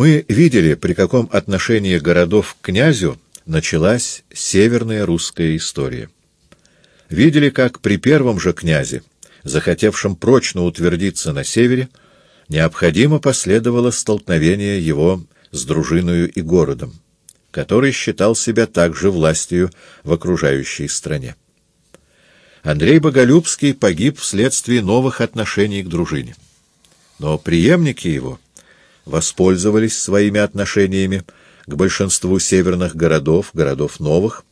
Мы видели, при каком отношении городов к князю началась северная русская история. Видели, как при первом же князе, захотевшем прочно утвердиться на севере, необходимо последовало столкновение его с дружиною и городом, который считал себя также властью в окружающей стране. Андрей Боголюбский погиб вследствие новых отношений к дружине. Но преемники его воспользовались своими отношениями к большинству северных городов, городов новых,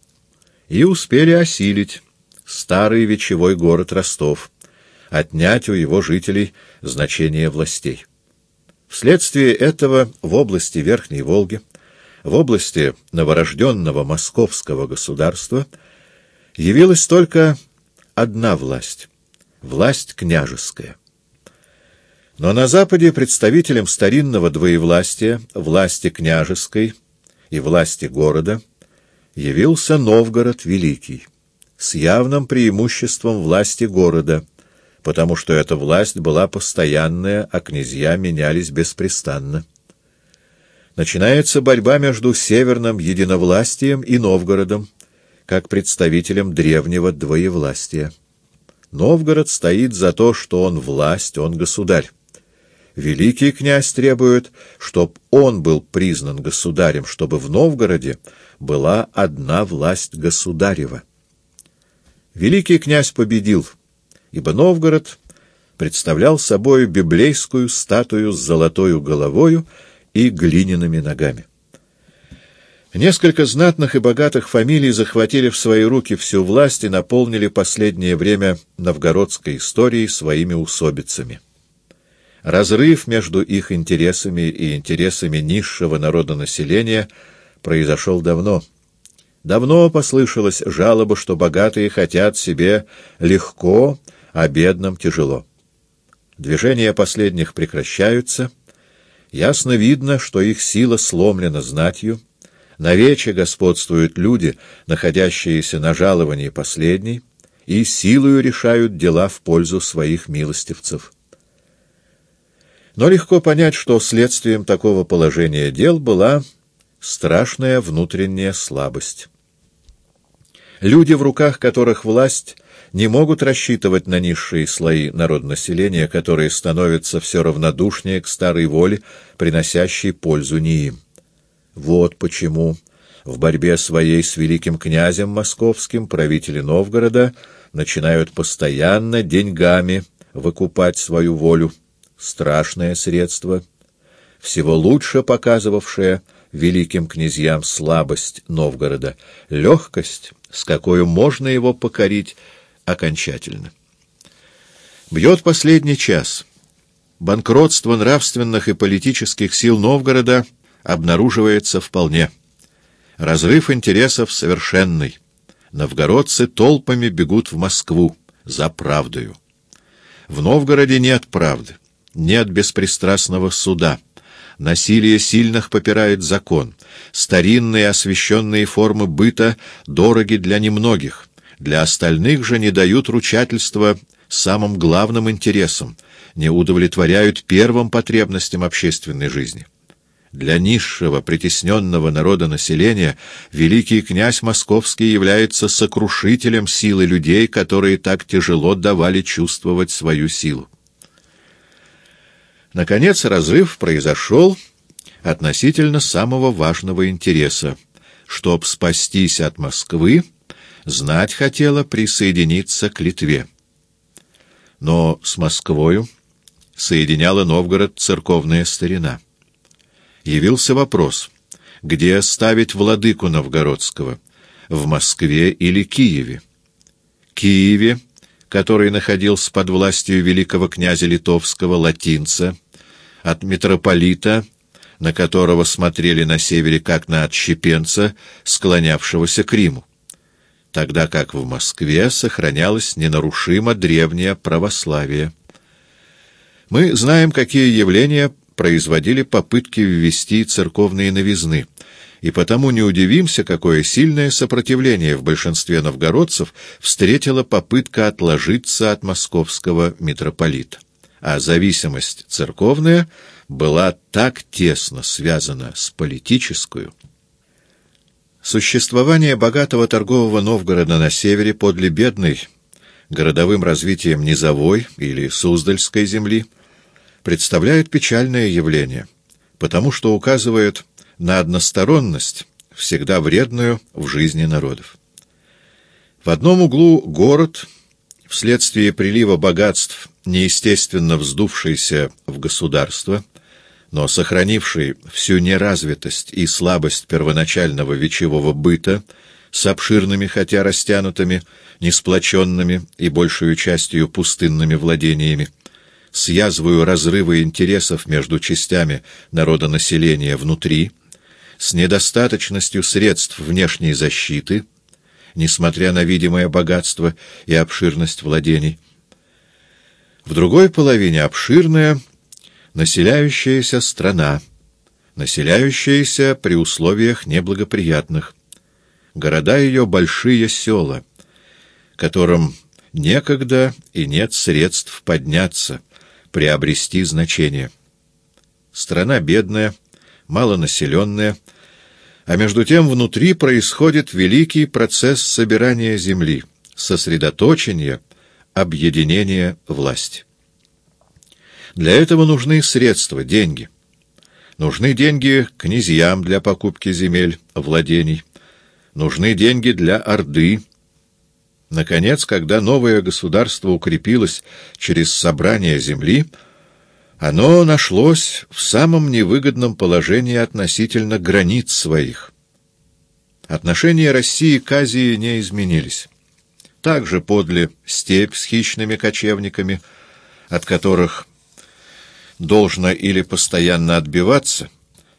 и успели осилить старый вечевой город Ростов, отнять у его жителей значение властей. Вследствие этого в области Верхней Волги, в области новорожденного московского государства явилась только одна власть — власть княжеская. Но на Западе представителям старинного двоевластия, власти княжеской и власти города, явился Новгород Великий, с явным преимуществом власти города, потому что эта власть была постоянная, а князья менялись беспрестанно. Начинается борьба между северным единовластием и Новгородом, как представителем древнего двоевластия. Новгород стоит за то, что он власть, он государь. Великий князь требует, чтоб он был признан государем, чтобы в Новгороде была одна власть государева. Великий князь победил, ибо Новгород представлял собой библейскую статую с золотою головою и глиняными ногами. Несколько знатных и богатых фамилий захватили в свои руки всю власть и наполнили последнее время новгородской историей своими усобицами. Разрыв между их интересами и интересами низшего народонаселения произошел давно. Давно послышалась жалоба, что богатые хотят себе легко, а бедным тяжело. Движения последних прекращаются. Ясно видно, что их сила сломлена знатью, на вече господствуют люди, находящиеся на жаловании последней, и силою решают дела в пользу своих милостивцев. Но легко понять, что следствием такого положения дел была страшная внутренняя слабость. Люди, в руках которых власть, не могут рассчитывать на низшие слои народонаселения, которые становятся все равнодушнее к старой воле, приносящей пользу не им. Вот почему в борьбе своей с великим князем московским правители Новгорода начинают постоянно деньгами выкупать свою волю. Страшное средство, всего лучше показывавшее великим князьям слабость Новгорода, легкость, с какой можно его покорить окончательно. Бьет последний час. Банкротство нравственных и политических сил Новгорода — обнаруживается вполне. Разрыв интересов совершенный. Новгородцы толпами бегут в Москву за правдою. В Новгороде нет правды, нет беспристрастного суда. Насилие сильных попирает закон. Старинные освященные формы быта дороги для немногих. Для остальных же не дают ручательства самым главным интересам, не удовлетворяют первым потребностям общественной жизни. Для низшего, притесненного народа населения великий князь Московский является сокрушителем силы людей, которые так тяжело давали чувствовать свою силу. Наконец, разрыв произошел относительно самого важного интереса. Чтоб спастись от Москвы, знать хотела присоединиться к Литве. Но с Москвою соединяла Новгород церковная старина явился вопрос, где ставить владыку новгородского, в Москве или Киеве. Киеве, который находился под властью великого князя литовского латинца, от митрополита, на которого смотрели на севере как на отщепенца, склонявшегося к Риму, тогда как в Москве сохранялось ненарушимо древнее православие. Мы знаем, какие явления производили попытки ввести церковные новизны, и потому не удивимся, какое сильное сопротивление в большинстве новгородцев встретила попытка отложиться от московского митрополита. А зависимость церковная была так тесно связана с политическую. Существование богатого торгового Новгорода на севере подле бедной, городовым развитием низовой или Суздальской земли, представляет печальное явление, потому что указывает на односторонность, всегда вредную в жизни народов. В одном углу город, вследствие прилива богатств, неестественно вздувшийся в государство, но сохранивший всю неразвитость и слабость первоначального вечевого быта с обширными, хотя растянутыми, несплоченными и большую частью пустынными владениями, с язвою разрыва интересов между частями народонаселения внутри, с недостаточностью средств внешней защиты, несмотря на видимое богатство и обширность владений. В другой половине обширная, населяющаяся страна, населяющаяся при условиях неблагоприятных. Города ее — большие села, которым некогда и нет средств подняться, приобрести значение. Страна бедная, малонаселенная, а между тем внутри происходит великий процесс собирания земли, сосредоточения, объединения власти. Для этого нужны средства, деньги. Нужны деньги князьям для покупки земель, владений. Нужны деньги для Орды. Наконец, когда новое государство укрепилось через собрание земли, оно нашлось в самом невыгодном положении относительно границ своих. Отношения России к Азии не изменились. Также подле степь с хищными кочевниками, от которых должно или постоянно отбиваться,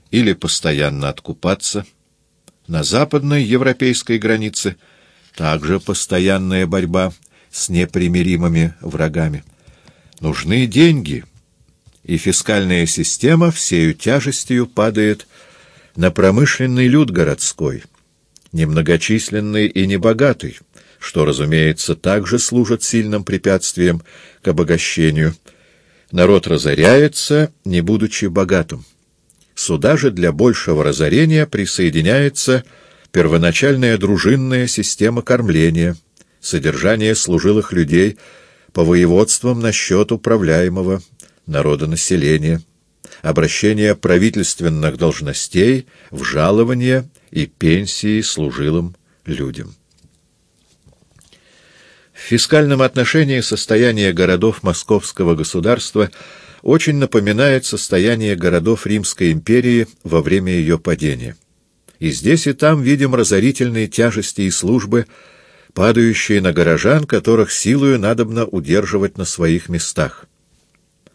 или постоянно откупаться. На западной европейской границе также постоянная борьба с непримиримыми врагами. Нужны деньги — и фискальная система всею тяжестью падает на промышленный люд городской, немногочисленный и небогатый, что, разумеется, также служит сильным препятствием к обогащению. Народ разоряется, не будучи богатым. Сюда же для большего разорения присоединяется первоначальная дружинная система кормления, содержание служилых людей по воеводствам насчет управляемого народонаселения, обращение правительственных должностей в жалования и пенсии служилым людям. В фискальном отношении состояние городов Московского государства очень напоминает состояние городов Римской империи во время ее падения. И здесь и там видим разорительные тяжести и службы, падающие на горожан, которых силою надобно удерживать на своих местах.